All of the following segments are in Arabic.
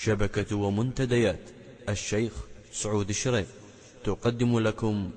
شبكة ومنتديات. الشيخ سعود الشريف. تقدم لكم.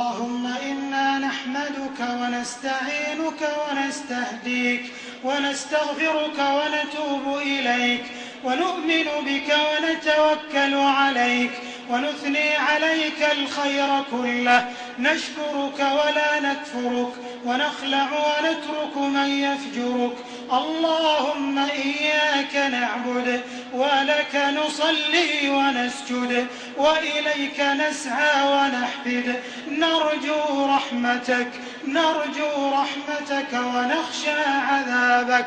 اللهم إنا نحمدك ونستعينك ونستهديك ونستغفرك ونتوب إليك ونؤمن بك ونتوكل عليك ونثني عليك الخير كله. نشكرك ولا نكفرك ونخلع ونترك من يفجرك. اللهم إياك نعبد ولك نصلي ونسجد وإليك نسعى ونحفد. نرجو رحمتك نرجو رحمتك ونخشى عذابك.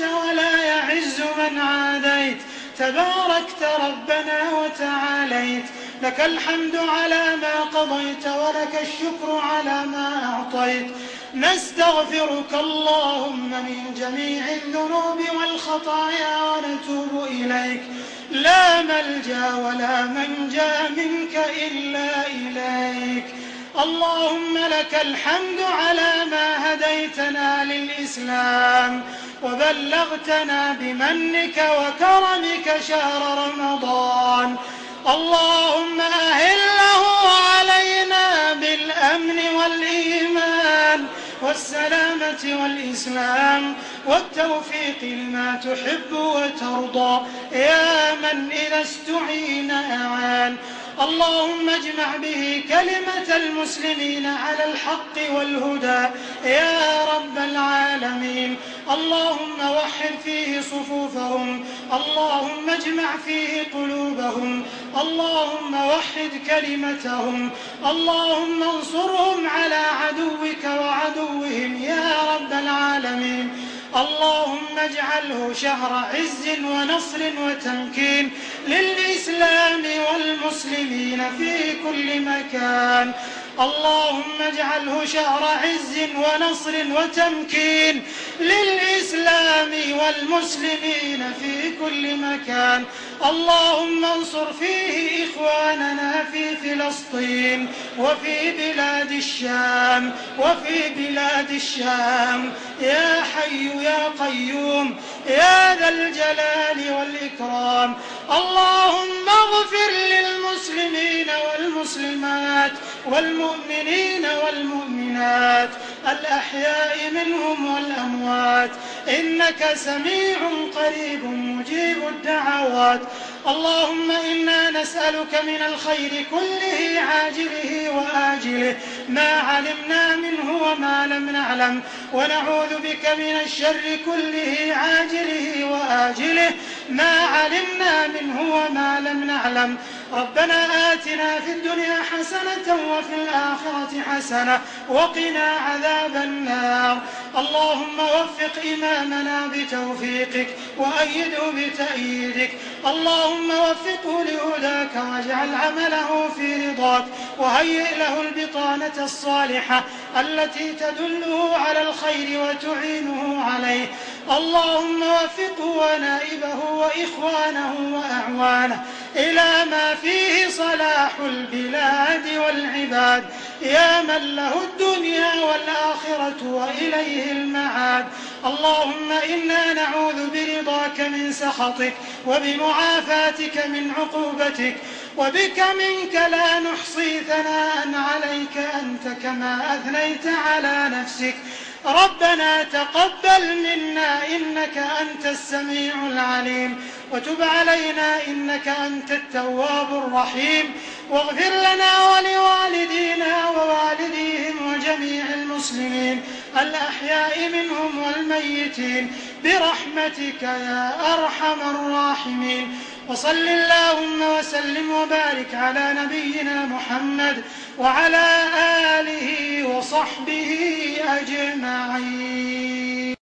ولا يعز من عاديت. تباركت ربنا وتعاليت. لك الحمد على ما قضيت ولك الشكر على ما أعطيت. نستغفرك اللهم من جميع الذنوب والخطايا ونتوب إليك. لا ملجأ ولا منجأ منك إلا إليك. اللهم لك الحمد على ما هديتنا للإسلام. وبلغتنا بمنك وكرمك شهر رمضان. اللهم أهله علينا بالأمن والإيمان والسلامة والإسلام والتوفيق لما تحب وترضى. يا من إذا استعين أعان. اللهم اجمع به كلمة المسلمين على الحق والهدى. يا رب العالمين. اللهم وحد فيه صفوفهم. اللهم اجمع فيه قلوبهم. اللهم وحد كلمتهم. اللهم انصرهم على عدوك وعدوهم. يا رب العالمين. اللهم اجعله شهر عز ونصر وتمكين للإسلام والمسلمين في كل مكان. اللهم اجعله شهر عز ونصر وتمكين للإسلام والمسلمين في كل مكان. اللهم انصر فيه إخواننا في فلسطين وفي بلاد الشام وفي بلاد الشام. يا حي يا قيوم يا ذا الجلال والإكرام. اللهم اغفر للمسلمين والمسلمات والمؤمنين والمؤمنات الأحياء منهم والأموات. إنك سميع قريب مجيب الدعوات. اللهم إنا نسألك من الخير كله عاجله وآجله. ما علمنا منه وما لم نعلم. ونعوذ بك من الشر كله عاجله وآجله. ما علمنا منه وما لم نعلم. ربنا آتنا في الدنيا حسنة وفي الآخرة حسنة. وقنا عذاب النار. اللهم وفق إمامنا بتوفيقك وأيده بتأييدك. اللهم وفقه لهداك واجعل عمله في رضاك وهيئ له البطانة الصالحة التي تدله على الخير وتعينه عليه. اللهم وفقه ونائبه وإخوانه وأعوانه إلى ما فيه صلاح البلاد والعباد. يا من له الدنيا والآخرة وإليه المعاد. اللهم إنا نعوذ برضاك من سخطك وبمعافاتك من عقوبتك وبك منك لا نحصي ثناء عليك أنت كما أثنيت على نفسك. ربنا تقبل منا إنك أنت السميع العليم. وتب علينا إنك أنت التواب الرحيم. واغفر لنا ولوالدينا ووالديهم وجميع المسلمين الأحياء منهم والميتين برحمتك يا أرحم الراحمين وصل اللهم وسلم وبارك على نبينا محمد وعلى آله وصحبه أجمعين